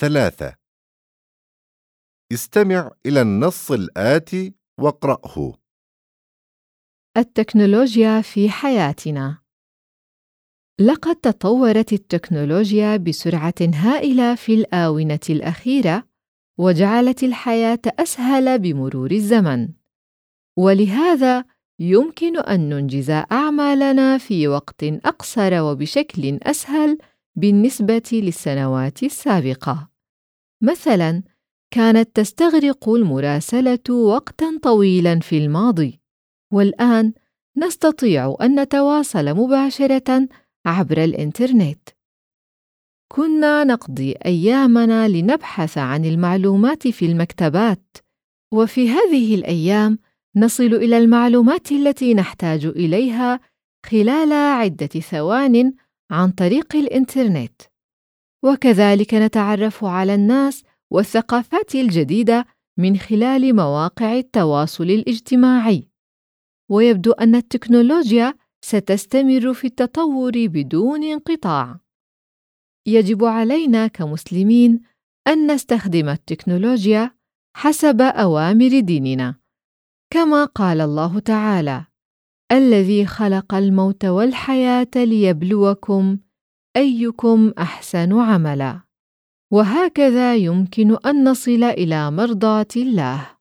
ثلاثة. استمع إلى النص الآتي واقرأه. التكنولوجيا في حياتنا. لقد تطورت التكنولوجيا بسرعة هائلة في الآونة الأخيرة، وجعلت الحياة أسهل بمرور الزمن، ولهذا يمكن أن ننجز أعمالنا في وقت أقصر وبشكل أسهل بالنسبة للسنوات السابقة. مثلاً، كانت تستغرق المراسلة وقتاً طويلاً في الماضي، والآن نستطيع أن نتواصل مباشرة عبر الإنترنت. كنا نقضي أيامنا لنبحث عن المعلومات في المكتبات، وفي هذه الأيام نصل إلى المعلومات التي نحتاج إليها خلال عدة ثوان عن طريق الإنترنت. وكذلك نتعرف على الناس والثقافات الجديدة من خلال مواقع التواصل الاجتماعي. ويبدو أن التكنولوجيا ستستمر في التطور بدون انقطاع يجب علينا كمسلمين أن نستخدم التكنولوجيا حسب أوامر ديننا كما قال الله تعالى الذي خلق الموت والحياة ليبلوكم أيكم أحسن عملا. وهكذا يمكن أن نصل إلى مرضاة الله.